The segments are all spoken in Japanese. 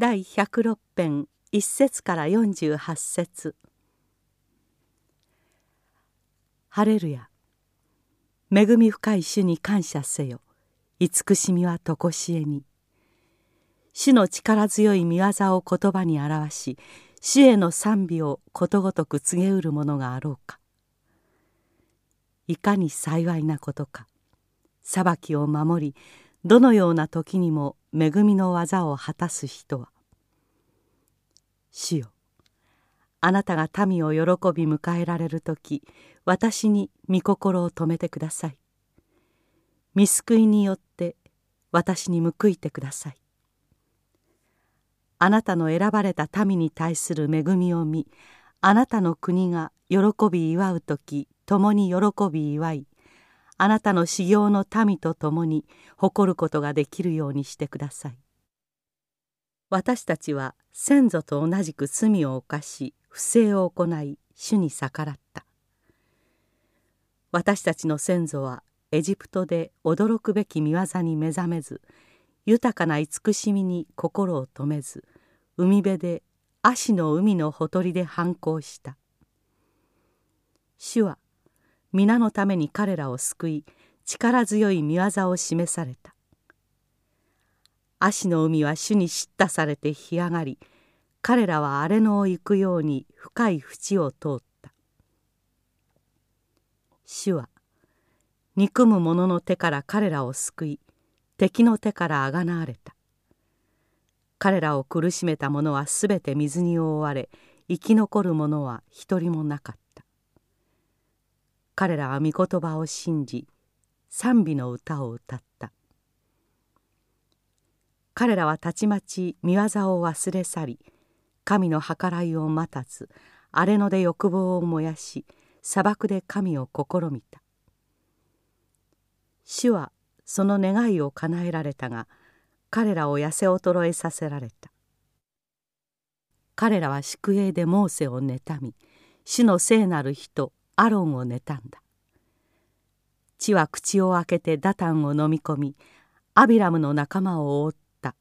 第106編1節から48節。ハレルヤ。恵み深い主に感謝せよ。慈しみは常しえに主の力強い見業を言葉に表し主への賛美をことごとく告げうるものがあろうか。いかに幸いなことか。裁きを守りどのような時にも恵みの技を果たす人は？主よあなたが民を喜び迎えられる時私に御心を止めてください。見救いによって私に報いてください。あなたの選ばれた民に対する恵みを見あなたの国が喜び祝う時共に喜び祝いあなたの修行の民と共に誇ることができるようにしてください。私たちは先祖と同じく罪を犯し不正を行い主に逆らった。私たちの先祖はエジプトで驚くべき見業に目覚めず豊かな慈しみに心を止めず海辺で足の海のほとりで反抗した。主は皆のために彼らを救い力強い見業を示された。足の海は主に叱咤されて干上がり彼らは荒れ野を行くように深い淵を通った。主は憎む者の手から彼らを救い敵の手からあがなわれた。彼らを苦しめた者はすべて水に覆われ生き残る者は一人もなかった。彼らは御言葉を信じ賛美の歌を歌った。彼らはたちまち見業を忘れ去り神の計らいを待たず荒れ野で欲望を燃やし砂漠で神を試みた。主はその願いを叶えられたが彼らを痩せ衰えさせられた。彼らは宿営でモーセを妬み主の聖なる人アロンを妬んだ。地は口を開けてダタンを飲み込みアビラムの仲間を覆った。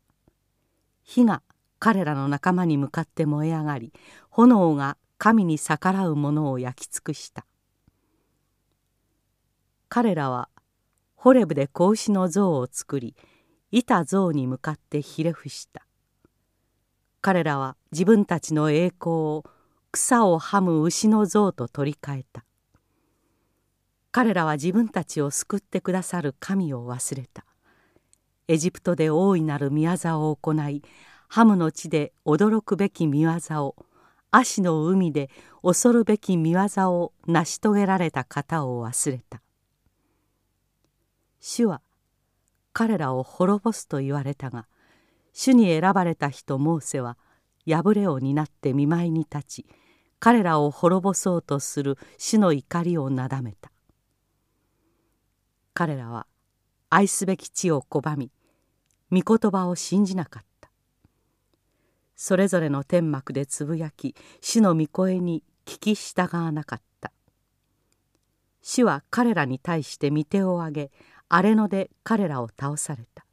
火が彼らの仲間に向かって燃え上がり炎が神に逆らう者を焼き尽くした。彼らはホレブで子牛の像を作りいた像に向かってひれ伏した。彼らは自分たちの栄光を草をはむ牛の像と取り替えた。彼らは自分たちを救ってくださる神を忘れた。エジプトで大いなる宮業を行いハムの地で驚くべき見業を足の海で恐るべき見業を成し遂げられた方を忘れた。主は彼らを滅ぼすと言われたが主に選ばれた人モーセは破れを担って見舞いに立ち彼らを滅ぼそうとする主の怒りをなだめた。彼らは愛すべき地を拒み御言葉を信じなかった。それぞれの天幕でつぶやき主の御声に聞き従わなかった。主は彼らに対して御手を挙げ荒れ野で彼らを倒された。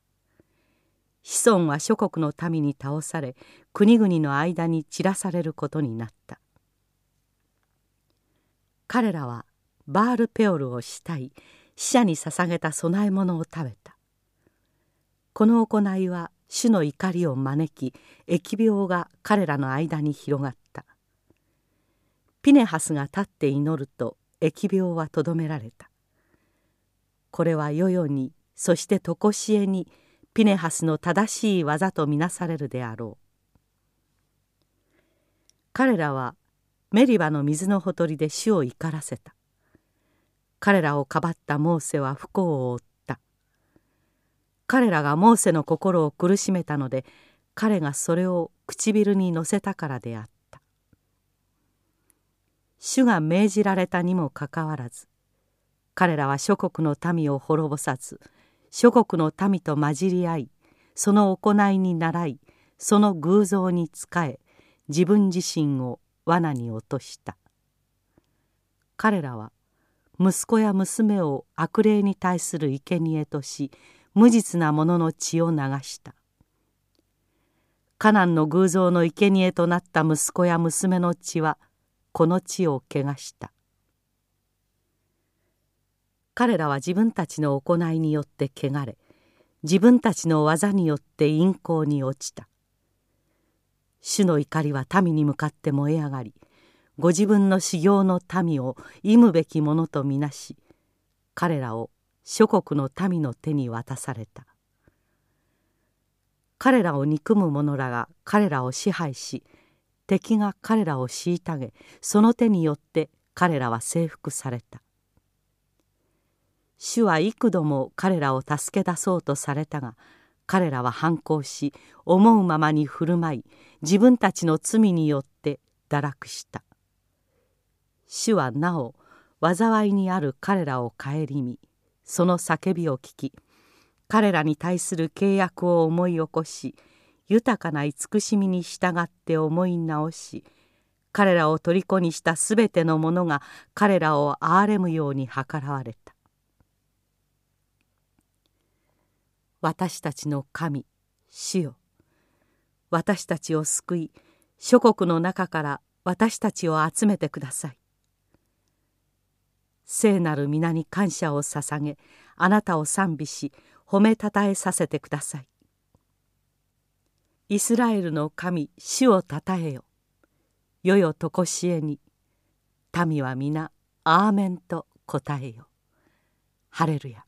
子孫は諸国の民に倒され国々の間に散らされることになった。彼らはバールペオルを慕い。死者に捧げた供え物を食べた。この行いは主の怒りを招き疫病が彼らの間に広がった。ピネハスが立って祈ると疫病はとどめられた。これは世々にそして常しえにピネハスの正しい技とみなされるであろう。彼らはメリバの水のほとりで主を怒らせた。彼らをかばったモーセは不幸を負った。彼らがモーセの心を苦しめたので彼がそれを唇に乗せたからであった。主が命じられたにもかかわらず彼らは諸国の民を滅ぼさず諸国の民と混じり合いその行いに倣いその偶像に仕え自分自身を罠に落とした。彼らは息子や娘を悪霊に対する生贄とし無実な者の血を流した。カナンの偶像の生贄となった息子や娘の血はこの地を汚した。彼らは自分たちの行いによって汚れ自分たちの技によって陰行に落ちた。主の怒りは民に向かって燃え上がりご自分の修行の民を忌むべきものとみなし彼らを諸国の民の手に渡された。彼らを憎む者らが彼らを支配し敵が彼らを虐げその手によって彼らは征服された。主は幾度も彼らを助け出そうとされたが彼らは反抗し思うままに振る舞い自分たちの罪によって堕落した。主はなお災いにある彼らを顧みその叫びを聞き彼らに対する契約を思い起こし豊かな慈しみに従って思い直し彼らを虜にしたすべてのものが彼らを憐れむように計らわれた。私たちの神主よ。私たちを救い諸国の中から私たちを集めてください。聖なる皆に感謝を捧げあなたを賛美し褒めたたえさせてください。イスラエルの神主をたたえよ。よよとこしえに民は皆アーメンと答えよ。ハレルヤ。